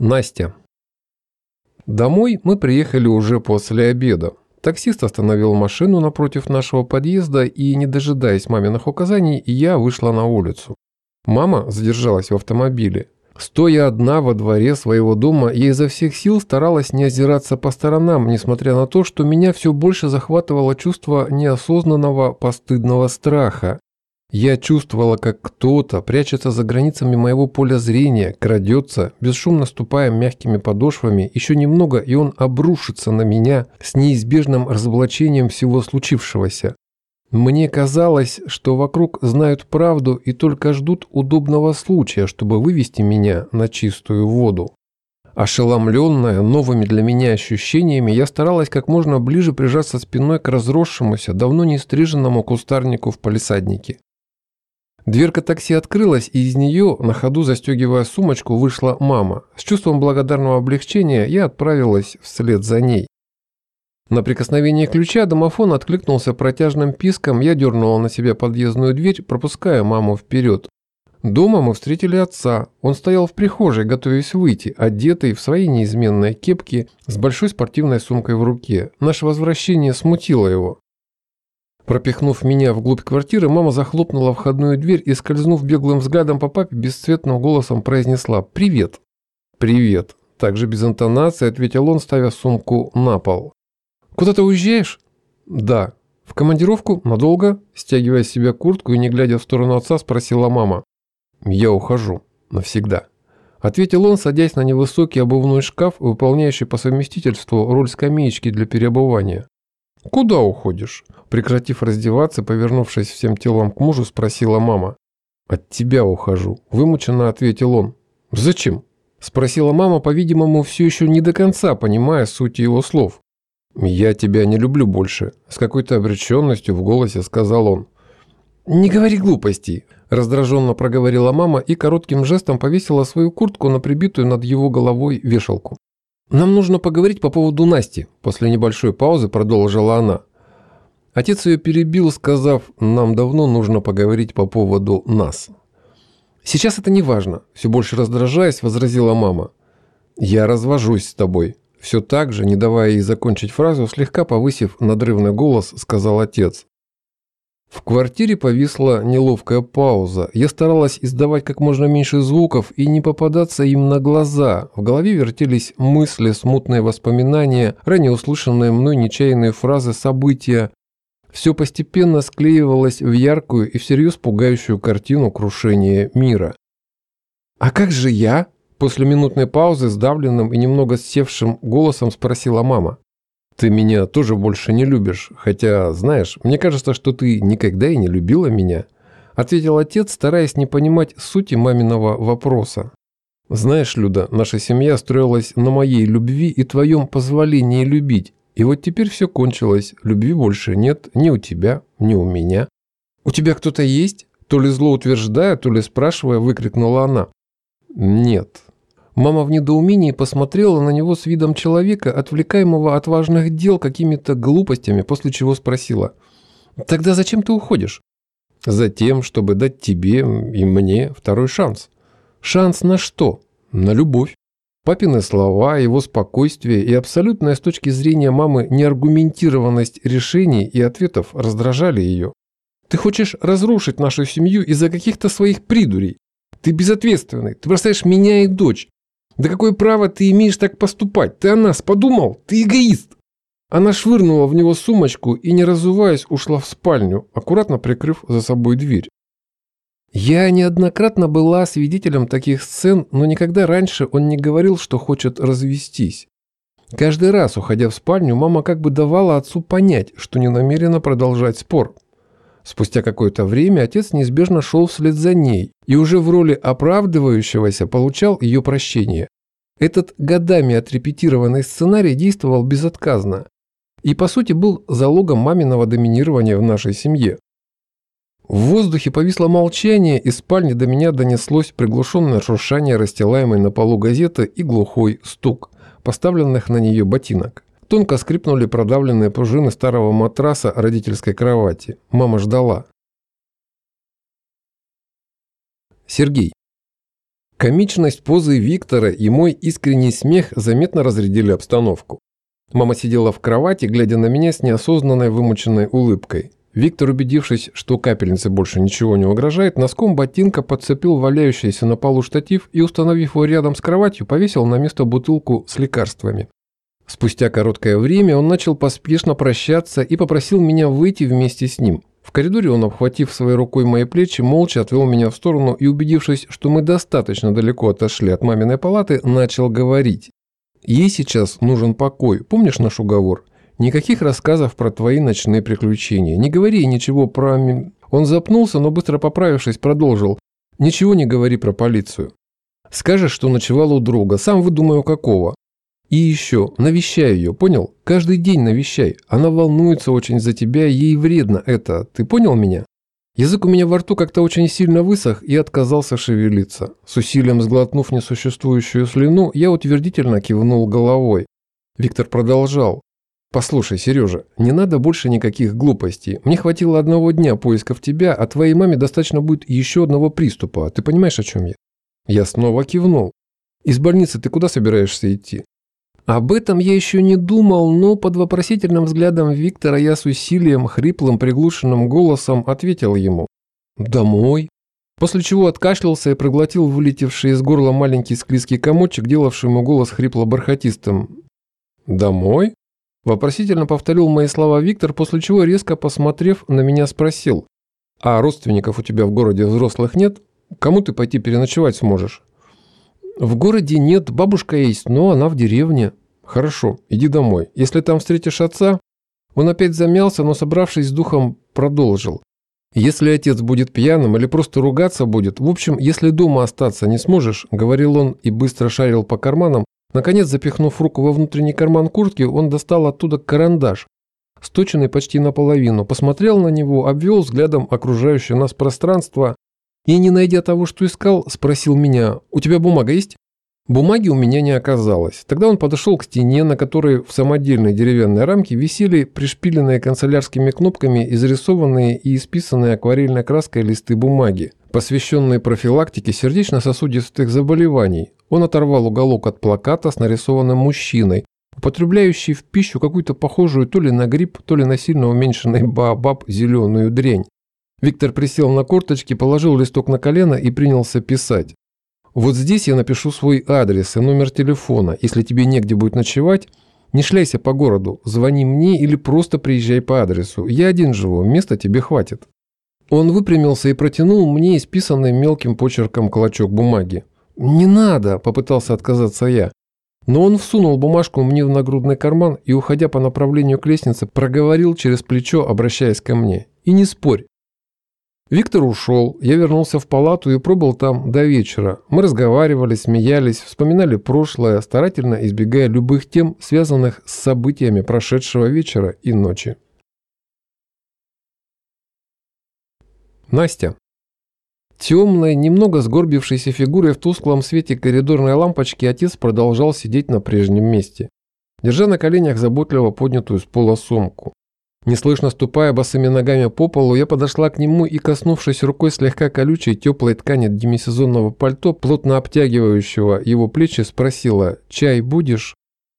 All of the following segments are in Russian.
Настя. Домой мы приехали уже после обеда. Таксист остановил машину напротив нашего подъезда и, не дожидаясь маминых указаний, я вышла на улицу. Мама задержалась в автомобиле. Стоя одна во дворе своего дома, я изо всех сил старалась не озираться по сторонам, несмотря на то, что меня все больше захватывало чувство неосознанного постыдного страха. Я чувствовала, как кто-то прячется за границами моего поля зрения, крадется, бесшумно ступая мягкими подошвами, еще немного, и он обрушится на меня с неизбежным разоблачением всего случившегося. Мне казалось, что вокруг знают правду и только ждут удобного случая, чтобы вывести меня на чистую воду. Ошеломленная новыми для меня ощущениями, я старалась как можно ближе прижаться спиной к разросшемуся, давно не стриженному кустарнику в палисаднике. Дверка такси открылась, и из нее, на ходу застегивая сумочку, вышла мама. С чувством благодарного облегчения я отправилась вслед за ней. На прикосновение ключа домофон откликнулся протяжным писком, я дернула на себя подъездную дверь, пропуская маму вперед. Дома мы встретили отца. Он стоял в прихожей, готовясь выйти, одетый в своей неизменной кепке с большой спортивной сумкой в руке. Наше возвращение смутило его. Пропихнув меня вглубь квартиры, мама захлопнула входную дверь и, скользнув беглым взглядом по папе, бесцветным голосом произнесла «Привет». «Привет». Также без интонации ответил он, ставя сумку на пол. «Куда ты уезжаешь?» «Да». «В командировку? Надолго?» Стягивая с себя куртку и не глядя в сторону отца, спросила мама. «Я ухожу. Навсегда». Ответил он, садясь на невысокий обувной шкаф, выполняющий по совместительству роль скамеечки для переобувания. «Куда уходишь?» Прекратив раздеваться, повернувшись всем телом к мужу, спросила мама. «От тебя ухожу», – вымученно ответил он. «Зачем?» – спросила мама, по-видимому, все еще не до конца понимая суть его слов. «Я тебя не люблю больше», – с какой-то обреченностью в голосе сказал он. «Не говори глупостей», – раздраженно проговорила мама и коротким жестом повесила свою куртку на прибитую над его головой вешалку. «Нам нужно поговорить по поводу Насти», – после небольшой паузы продолжила она. Отец ее перебил, сказав, «Нам давно нужно поговорить по поводу нас». «Сейчас это не важно», – все больше раздражаясь, возразила мама. «Я развожусь с тобой». Все так же, не давая ей закончить фразу, слегка повысив надрывный голос, сказал отец. В квартире повисла неловкая пауза. Я старалась издавать как можно меньше звуков и не попадаться им на глаза. В голове вертелись мысли, смутные воспоминания, ранее услышанные мной нечаянные фразы, события. Все постепенно склеивалось в яркую и всерьез пугающую картину крушения мира. «А как же я?» После минутной паузы сдавленным и немного севшим голосом спросила мама. «Ты меня тоже больше не любишь, хотя, знаешь, мне кажется, что ты никогда и не любила меня», ответил отец, стараясь не понимать сути маминого вопроса. «Знаешь, Люда, наша семья строилась на моей любви и твоем позволении любить, и вот теперь все кончилось, любви больше нет ни у тебя, ни у меня». «У тебя кто-то есть?» То ли зло утверждая, то ли спрашивая, выкрикнула она. «Нет, Мама в недоумении посмотрела на него с видом человека, отвлекаемого от важных дел какими-то глупостями, после чего спросила. «Тогда зачем ты уходишь?» «Затем, чтобы дать тебе и мне второй шанс». «Шанс на что?» «На любовь». Папины слова, его спокойствие и абсолютная с точки зрения мамы неаргументированность решений и ответов раздражали ее. «Ты хочешь разрушить нашу семью из-за каких-то своих придурей? Ты безответственный, ты бросаешь меня и дочь, да какое право ты имеешь так поступать? Ты о нас подумал? Ты эгоист!» Она швырнула в него сумочку и, не разуваясь, ушла в спальню, аккуратно прикрыв за собой дверь. Я неоднократно была свидетелем таких сцен, но никогда раньше он не говорил, что хочет развестись. Каждый раз, уходя в спальню, мама как бы давала отцу понять, что не намерена продолжать спор. Спустя какое-то время отец неизбежно шел вслед за ней и уже в роли оправдывающегося получал ее прощение. Этот годами отрепетированный сценарий действовал безотказно и, по сути, был залогом маминого доминирования в нашей семье. В воздухе повисло молчание, из спальни до меня донеслось приглушенное шуршание расстилаемой на полу газеты и глухой стук, поставленных на нее ботинок. Тонко скрипнули продавленные пружины старого матраса родительской кровати. Мама ждала. Сергей. Комичность позы Виктора и мой искренний смех заметно разрядили обстановку. Мама сидела в кровати, глядя на меня с неосознанной вымученной улыбкой. Виктор, убедившись, что капельнице больше ничего не угрожает, носком ботинка подцепил валяющийся на полу штатив и, установив его рядом с кроватью, повесил на место бутылку с лекарствами. Спустя короткое время он начал поспешно прощаться и попросил меня выйти вместе с ним. В коридоре он, обхватив своей рукой мои плечи, молча отвел меня в сторону и, убедившись, что мы достаточно далеко отошли от маминой палаты, начал говорить. «Ей сейчас нужен покой. Помнишь наш уговор? Никаких рассказов про твои ночные приключения. Не говори ничего про...» Он запнулся, но быстро поправившись, продолжил. «Ничего не говори про полицию. Скажешь, что ночевал у друга. Сам выдумаю, какого. И еще, навещай ее, понял? Каждый день навещай. Она волнуется очень за тебя, ей вредно это. Ты понял меня? Язык у меня во рту как-то очень сильно высох и отказался шевелиться. С усилием сглотнув несуществующую слюну, я утвердительно кивнул головой. Виктор продолжал. «Послушай, Сережа, не надо больше никаких глупостей. Мне хватило одного дня поисков тебя, а твоей маме достаточно будет еще одного приступа. Ты понимаешь, о чем я?» Я снова кивнул. «Из больницы ты куда собираешься идти?» Об этом я еще не думал, но под вопросительным взглядом Виктора я с усилием, хриплым, приглушенным голосом ответил ему. «Домой». После чего откашлялся и проглотил вылетевший из горла маленький склизкий комочек, делавший ему голос хрипло-бархатистым. «Домой?» Вопросительно повторил мои слова Виктор, после чего, резко посмотрев, на меня спросил. «А родственников у тебя в городе взрослых нет? Кому ты пойти переночевать сможешь?» «В городе нет, бабушка есть, но она в деревне». «Хорошо, иди домой. Если там встретишь отца...» Он опять замялся, но, собравшись с духом, продолжил. «Если отец будет пьяным или просто ругаться будет, в общем, если дома остаться не сможешь», — говорил он и быстро шарил по карманам, наконец, запихнув руку во внутренний карман куртки, он достал оттуда карандаш, сточенный почти наполовину, посмотрел на него, обвел взглядом окружающее нас пространство и, не найдя того, что искал, спросил меня, «У тебя бумага есть?» Бумаги у меня не оказалось. Тогда он подошел к стене, на которой в самодельной деревянной рамке висели пришпиленные канцелярскими кнопками изрисованные и исписанные акварельной краской листы бумаги, посвященные профилактике сердечно-сосудистых заболеваний. Он оторвал уголок от плаката с нарисованным мужчиной, употребляющий в пищу какую-то похожую то ли на гриб, то ли на сильно уменьшенный баобаб зеленую дрянь. Виктор присел на корточки, положил листок на колено и принялся писать. «Вот здесь я напишу свой адрес и номер телефона. Если тебе негде будет ночевать, не шляйся по городу, звони мне или просто приезжай по адресу. Я один живу, места тебе хватит». Он выпрямился и протянул мне исписанный мелким почерком клочок бумаги. «Не надо!» – попытался отказаться я. Но он всунул бумажку мне в нагрудный карман и, уходя по направлению к лестнице, проговорил через плечо, обращаясь ко мне. «И не спорь, Виктор ушел, я вернулся в палату и пробыл там до вечера. Мы разговаривали, смеялись, вспоминали прошлое, старательно избегая любых тем, связанных с событиями прошедшего вечера и ночи. Настя. Темной, немного сгорбившейся фигурой в тусклом свете коридорной лампочки отец продолжал сидеть на прежнем месте, держа на коленях заботливо поднятую с пола сумку. Неслышно ступая босыми ногами по полу, я подошла к нему и, коснувшись рукой слегка колючей теплой ткани демисезонного пальто, плотно обтягивающего его плечи, спросила «Чай будешь?».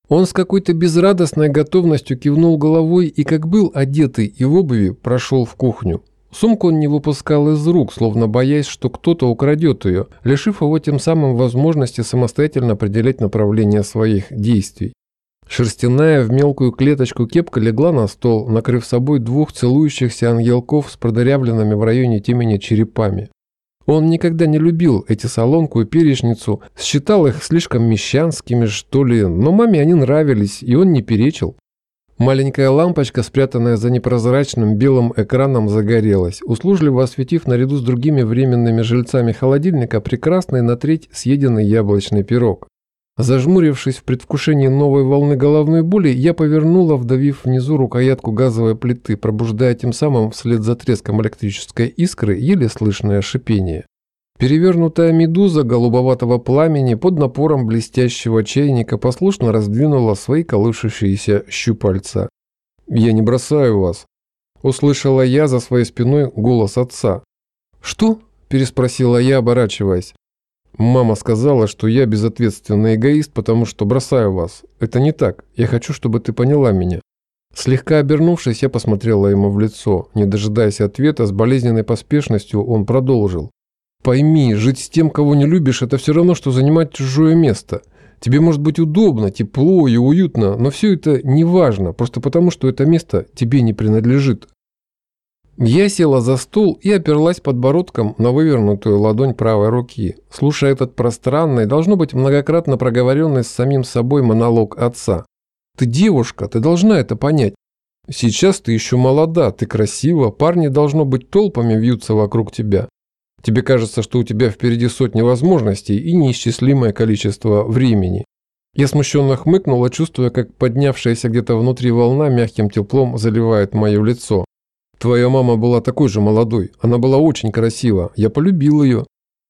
Он с какой-то безрадостной готовностью кивнул головой и, как был одетый и в обуви, прошел в кухню. Сумку он не выпускал из рук, словно боясь, что кто-то украдет ее, лишив его тем самым возможности самостоятельно определять направление своих действий. Шерстяная в мелкую клеточку кепка легла на стол, накрыв собой двух целующихся ангелков с продырявленными в районе темени черепами. Он никогда не любил эти солонку и перечницу, считал их слишком мещанскими, что ли, но маме они нравились, и он не перечил. Маленькая лампочка, спрятанная за непрозрачным белым экраном, загорелась, услужливо осветив наряду с другими временными жильцами холодильника прекрасный на треть съеденный яблочный пирог. Зажмурившись в предвкушении новой волны головной боли, я повернула, вдавив внизу рукоятку газовой плиты, пробуждая тем самым вслед за треском электрической искры еле слышное шипение. Перевернутая медуза голубоватого пламени под напором блестящего чайника послушно раздвинула свои колышущиеся щупальца. «Я не бросаю вас», – услышала я за своей спиной голос отца. «Что?» – переспросила я, оборачиваясь. Мама сказала, что я безответственный эгоист, потому что бросаю вас. Это не так. Я хочу, чтобы ты поняла меня. Слегка обернувшись, я посмотрела ему в лицо. Не дожидаясь ответа, с болезненной поспешностью он продолжил. «Пойми, жить с тем, кого не любишь, это все равно, что занимать чужое место. Тебе может быть удобно, тепло и уютно, но все это не важно, просто потому, что это место тебе не принадлежит». Я села за стол и оперлась подбородком на вывернутую ладонь правой руки, слушая этот пространный, должно быть многократно проговоренный с самим собой монолог отца. Ты девушка, ты должна это понять. Сейчас ты еще молода, ты красива, парни должно быть толпами вьются вокруг тебя. Тебе кажется, что у тебя впереди сотни возможностей и неисчислимое количество времени. Я смущенно хмыкнула, чувствуя, как поднявшаяся где-то внутри волна мягким теплом заливает мое лицо. Твоя мама была такой же молодой, она была очень красива, я полюбил ее.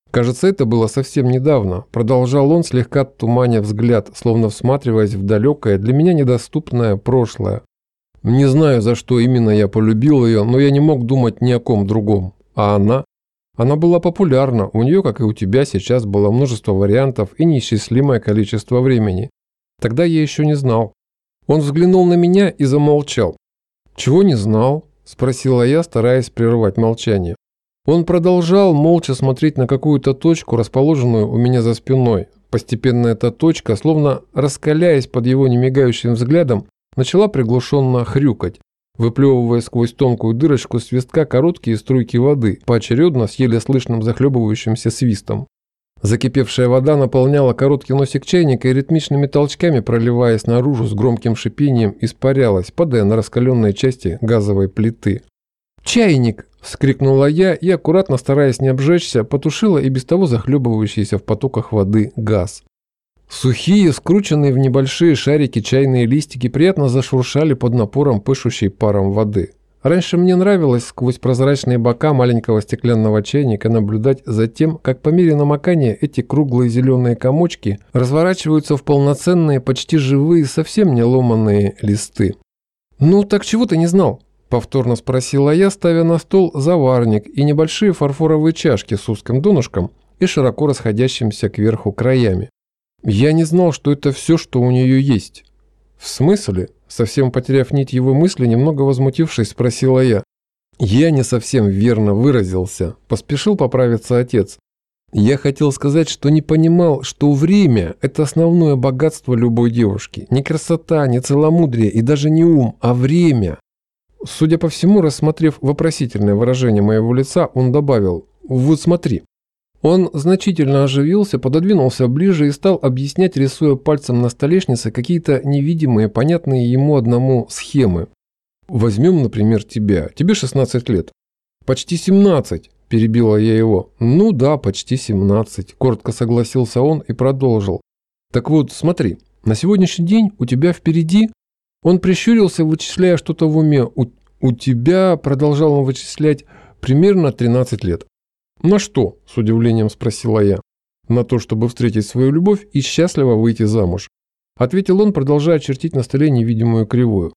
Кажется, это было совсем недавно. Продолжал он, слегка туманя взгляд, словно всматриваясь в далекое, для меня недоступное прошлое. Не знаю, за что именно я полюбил ее, но я не мог думать ни о ком другом. А она? Она была популярна, у нее, как и у тебя, сейчас было множество вариантов и неисчислимое количество времени. Тогда я еще не знал. Он взглянул на меня и замолчал. «Чего не знал?» – спросила я, стараясь прервать молчание. Он продолжал молча смотреть на какую-то точку, расположенную у меня за спиной. Постепенно эта точка, словно раскаляясь под его немигающим взглядом, начала приглушенно хрюкать, выплевывая сквозь тонкую дырочку свистка короткие струйки воды, поочередно с еле слышным захлебывающимся свистом. Закипевшая вода наполняла короткий носик чайника и ритмичными толчками, проливаясь наружу с громким шипением, испарялась, падая на раскаленные части газовой плиты. «Чайник!» – вскрикнула я и, аккуратно стараясь не обжечься, потушила и без того захлебывающийся в потоках воды газ. Сухие, скрученные в небольшие шарики чайные листики приятно зашуршали под напором пышущей паром воды. Раньше мне нравилось сквозь прозрачные бока маленького стеклянного чайника наблюдать за тем, как по мере намокания эти круглые зеленые комочки разворачиваются в полноценные, почти живые, совсем не ломанные листы. «Ну, так чего ты не знал?» Повторно спросила я, ставя на стол заварник и небольшие фарфоровые чашки с узким донышком и широко расходящимся кверху краями. Я не знал, что это все, что у нее есть. В смысле? Совсем потеряв нить его мысли, немного возмутившись, спросила я. Я не совсем верно выразился. Поспешил поправиться отец. Я хотел сказать, что не понимал, что время – это основное богатство любой девушки. Не красота, не целомудрие и даже не ум, а время. Судя по всему, рассмотрев вопросительное выражение моего лица, он добавил «Вот смотри». Он значительно оживился, пододвинулся ближе и стал объяснять, рисуя пальцем на столешнице какие-то невидимые, понятные ему одному схемы. «Возьмем, например, тебя. Тебе 16 лет». «Почти 17», – перебила я его. «Ну да, почти 17», – коротко согласился он и продолжил. «Так вот, смотри, на сегодняшний день у тебя впереди он прищурился, вычисляя что-то в уме. У, «У тебя», – продолжал он вычислять, – «примерно 13 лет». «На что?» – с удивлением спросила я. «На то, чтобы встретить свою любовь и счастливо выйти замуж», – ответил он, продолжая чертить на столе невидимую кривую.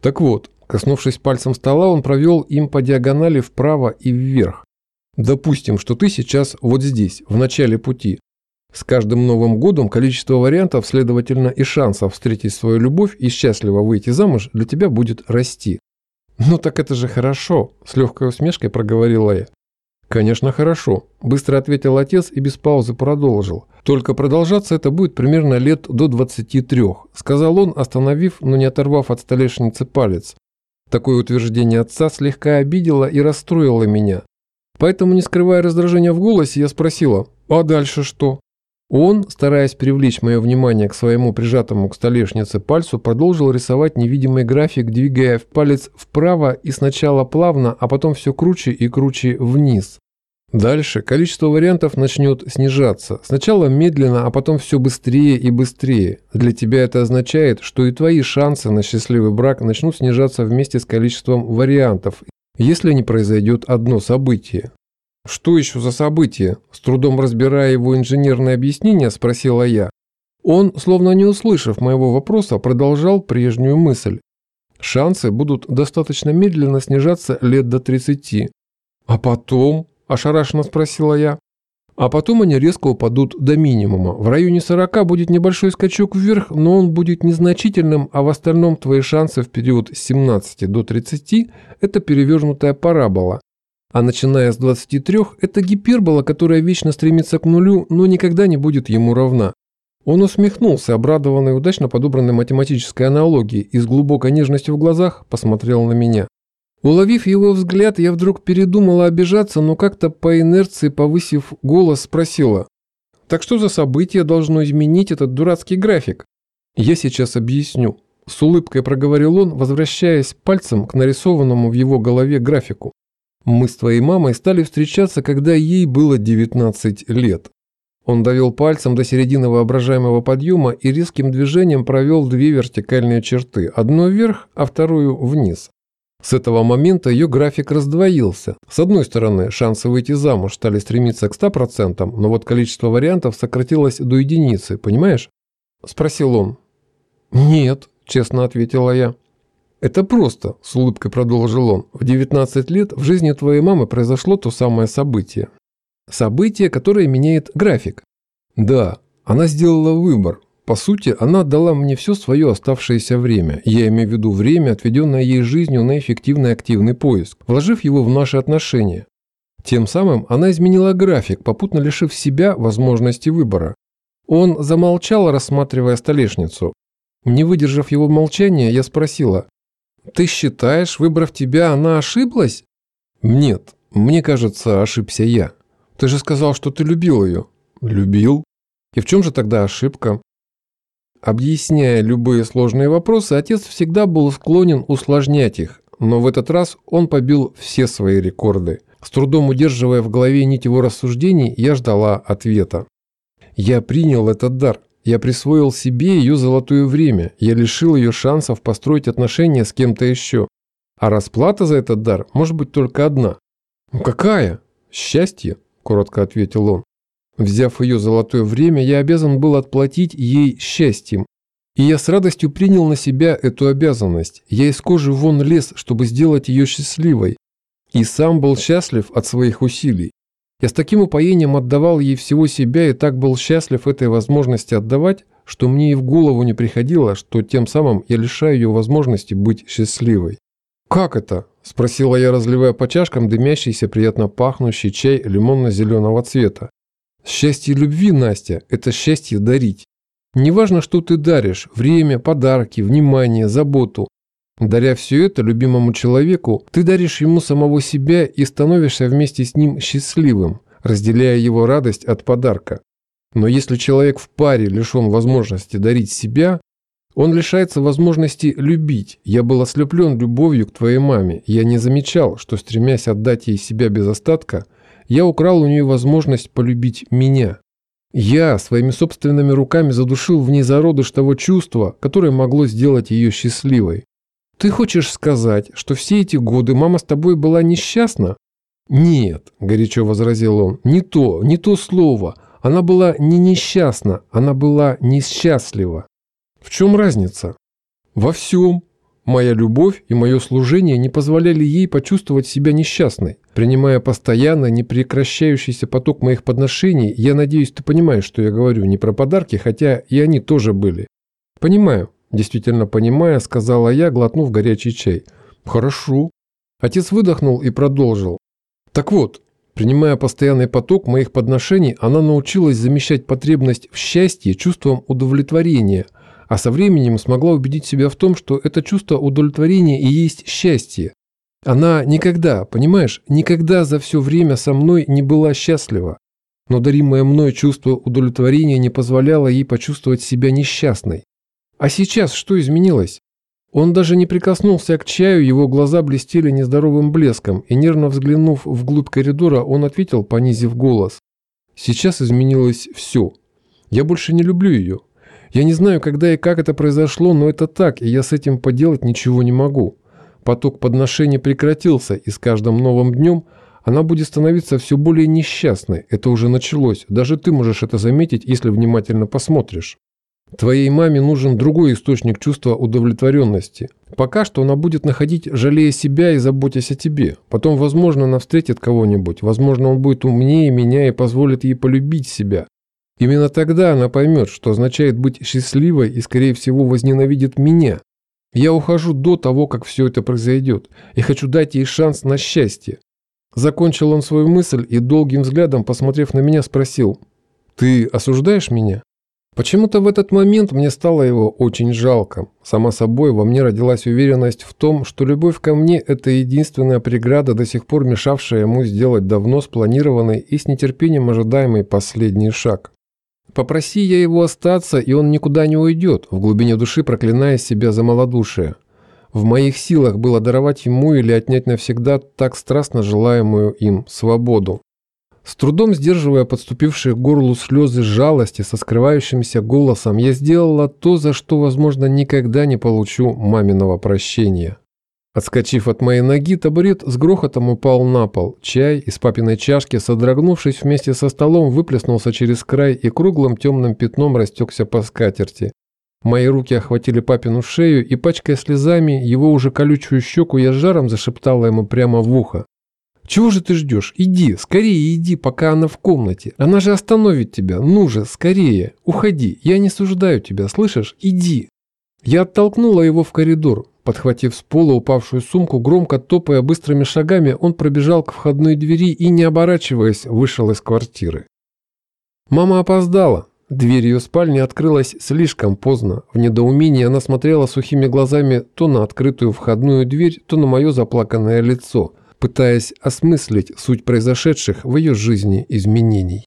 «Так вот, коснувшись пальцем стола, он провел им по диагонали вправо и вверх. Допустим, что ты сейчас вот здесь, в начале пути, с каждым Новым годом количество вариантов, следовательно, и шансов встретить свою любовь и счастливо выйти замуж для тебя будет расти. «Ну так это же хорошо», – с легкой усмешкой проговорила я. «Конечно, хорошо», – быстро ответил отец и без паузы продолжил. «Только продолжаться это будет примерно лет до 23», – сказал он, остановив, но не оторвав от столешницы палец. Такое утверждение отца слегка обидело и расстроило меня. Поэтому, не скрывая раздражения в голосе, я спросила, «А дальше что?» Он, стараясь привлечь мое внимание к своему прижатому к столешнице пальцу, продолжил рисовать невидимый график, двигая палец вправо и сначала плавно, а потом все круче и круче вниз. Дальше количество вариантов начнет снижаться. Сначала медленно, а потом все быстрее и быстрее. Для тебя это означает, что и твои шансы на счастливый брак начнут снижаться вместе с количеством вариантов, если не произойдет одно событие. «Что еще за событие?» С трудом разбирая его инженерное объяснение, спросила я. Он, словно не услышав моего вопроса, продолжал прежнюю мысль. Шансы будут достаточно медленно снижаться лет до 30. «А потом?» – ошарашенно спросила я. А потом они резко упадут до минимума. В районе 40 будет небольшой скачок вверх, но он будет незначительным, а в остальном твои шансы в период с 17 до 30 – это перевернутая парабола. А начиная с 23 – это гипербола, которая вечно стремится к нулю, но никогда не будет ему равна. Он усмехнулся, обрадованный удачно подобранной математической аналогией, и с глубокой нежностью в глазах посмотрел на меня. Уловив его взгляд, я вдруг передумала обижаться, но как-то по инерции, повысив голос, спросила. «Так что за событие должно изменить этот дурацкий график?» «Я сейчас объясню», – с улыбкой проговорил он, возвращаясь пальцем к нарисованному в его голове графику. «Мы с твоей мамой стали встречаться, когда ей было 19 лет. Он довел пальцем до середины воображаемого подъема и резким движением провел две вертикальные черты, одну вверх, а вторую вниз. С этого момента ее график раздвоился. С одной стороны, шансы выйти замуж стали стремиться к 100%, но вот количество вариантов сократилось до единицы, понимаешь? Спросил он. «Нет», – честно ответила я. «Это просто», – с улыбкой продолжил он. «В 19 лет в жизни твоей мамы произошло то самое событие. Событие, которое меняет график. Да, она сделала выбор. По сути, она отдала мне все свое оставшееся время. Я имею в виду время, отведенное ей жизнью на эффективный активный поиск, вложив его в наши отношения. Тем самым она изменила график, попутно лишив себя возможности выбора. Он замолчал, рассматривая столешницу. Не выдержав его молчания, я спросила, «Ты считаешь, выбрав тебя, она ошиблась?» «Нет, мне кажется, ошибся я». Ты же сказал, что ты любил ее. Любил. И в чем же тогда ошибка? Объясняя любые сложные вопросы, отец всегда был склонен усложнять их, но в этот раз он побил все свои рекорды. С трудом удерживая в голове нить его рассуждений, я ждала ответа. Я принял этот дар. Я присвоил себе ее золотое время. Я лишил ее шансов построить отношения с кем-то еще. А расплата за этот дар может быть только одна. Ну какая? Счастье коротко ответил он. Взяв ее золотое время, я обязан был отплатить ей счастьем. И я с радостью принял на себя эту обязанность. Я из кожи вон лез, чтобы сделать ее счастливой. И сам был счастлив от своих усилий. Я с таким упоением отдавал ей всего себя и так был счастлив этой возможности отдавать, что мне и в голову не приходило, что тем самым я лишаю ее возможности быть счастливой. «Как это?» – спросила я, разливая по чашкам дымящийся, приятно пахнущий чай лимонно-зеленого цвета. «Счастье любви, Настя, это счастье дарить. Неважно, что ты даришь – время, подарки, внимание, заботу. Даря все это любимому человеку, ты даришь ему самого себя и становишься вместе с ним счастливым, разделяя его радость от подарка. Но если человек в паре лишен возможности дарить себя, он лишается возможности любить. Я был ослеплен любовью к твоей маме. Я не замечал, что, стремясь отдать ей себя без остатка, я украл у нее возможность полюбить меня. Я своими собственными руками задушил в ней зародыш того чувства, которое могло сделать ее счастливой. Ты хочешь сказать, что все эти годы мама с тобой была несчастна? Нет, горячо возразил он, не то, не то слово. Она была не несчастна, она была несчастлива. В чем разница? Во всем. Моя любовь и мое служение не позволяли ей почувствовать себя несчастной. Принимая постоянно непрекращающийся поток моих подношений, я надеюсь, ты понимаешь, что я говорю не про подарки, хотя и они тоже были. Понимаю, действительно понимая, сказала я, глотнув горячий чай. Хорошо. Отец выдохнул и продолжил. Так вот, принимая постоянный поток моих подношений, она научилась замещать потребность в счастье чувством удовлетворения – а со временем смогла убедить себя в том, что это чувство удовлетворения и есть счастье. Она никогда, понимаешь, никогда за все время со мной не была счастлива. Но даримое мной чувство удовлетворения не позволяло ей почувствовать себя несчастной. А сейчас что изменилось? Он даже не прикоснулся к чаю, его глаза блестели нездоровым блеском, и нервно взглянув вглубь коридора, он ответил, понизив голос. «Сейчас изменилось все. Я больше не люблю ее. Я не знаю, когда и как это произошло, но это так, и я с этим поделать ничего не могу. Поток подношений прекратился, и с каждым новым днем она будет становиться все более несчастной. Это уже началось. Даже ты можешь это заметить, если внимательно посмотришь. Твоей маме нужен другой источник чувства удовлетворенности. Пока что она будет находить, жалея себя и заботясь о тебе. Потом, возможно, она встретит кого-нибудь. Возможно, он будет умнее меня и позволит ей полюбить себя. Именно тогда она поймет, что означает быть счастливой и, скорее всего, возненавидит меня. Я ухожу до того, как все это произойдет. Я хочу дать ей шанс на счастье. Закончил он свою мысль и долгим взглядом, посмотрев на меня, спросил. «Ты осуждаешь меня?» Почему-то в этот момент мне стало его очень жалко. Сама собой во мне родилась уверенность в том, что любовь ко мне – это единственная преграда, до сих пор мешавшая ему сделать давно спланированный и с нетерпением ожидаемый последний шаг. Попроси я его остаться, и он никуда не уйдет, в глубине души проклиная себя за малодушие. В моих силах было даровать ему или отнять навсегда так страстно желаемую им свободу. С трудом сдерживая подступившие к горлу слезы жалости со скрывающимся голосом, я сделала то, за что, возможно, никогда не получу маминого прощения. Отскочив от моей ноги, табурет с грохотом упал на пол. Чай из папиной чашки, содрогнувшись вместе со столом, выплеснулся через край и круглым темным пятном растекся по скатерти. Мои руки охватили папину шею, и, пачкая слезами, его уже колючую щеку я с жаром зашептала ему прямо в ухо. Чего же ты ждешь? Иди, скорее иди, пока она в комнате. Она же остановит тебя. Ну же, скорее. Уходи. Я не суждаю тебя, слышишь? Иди. Я оттолкнула его в коридор. Подхватив с пола упавшую сумку, громко топая быстрыми шагами, он пробежал к входной двери и, не оборачиваясь, вышел из квартиры. Мама опоздала. Дверь ее спальни открылась слишком поздно. В недоумении она смотрела сухими глазами то на открытую входную дверь, то на мое заплаканное лицо – пытаясь осмыслить суть произошедших в ее жизни изменений.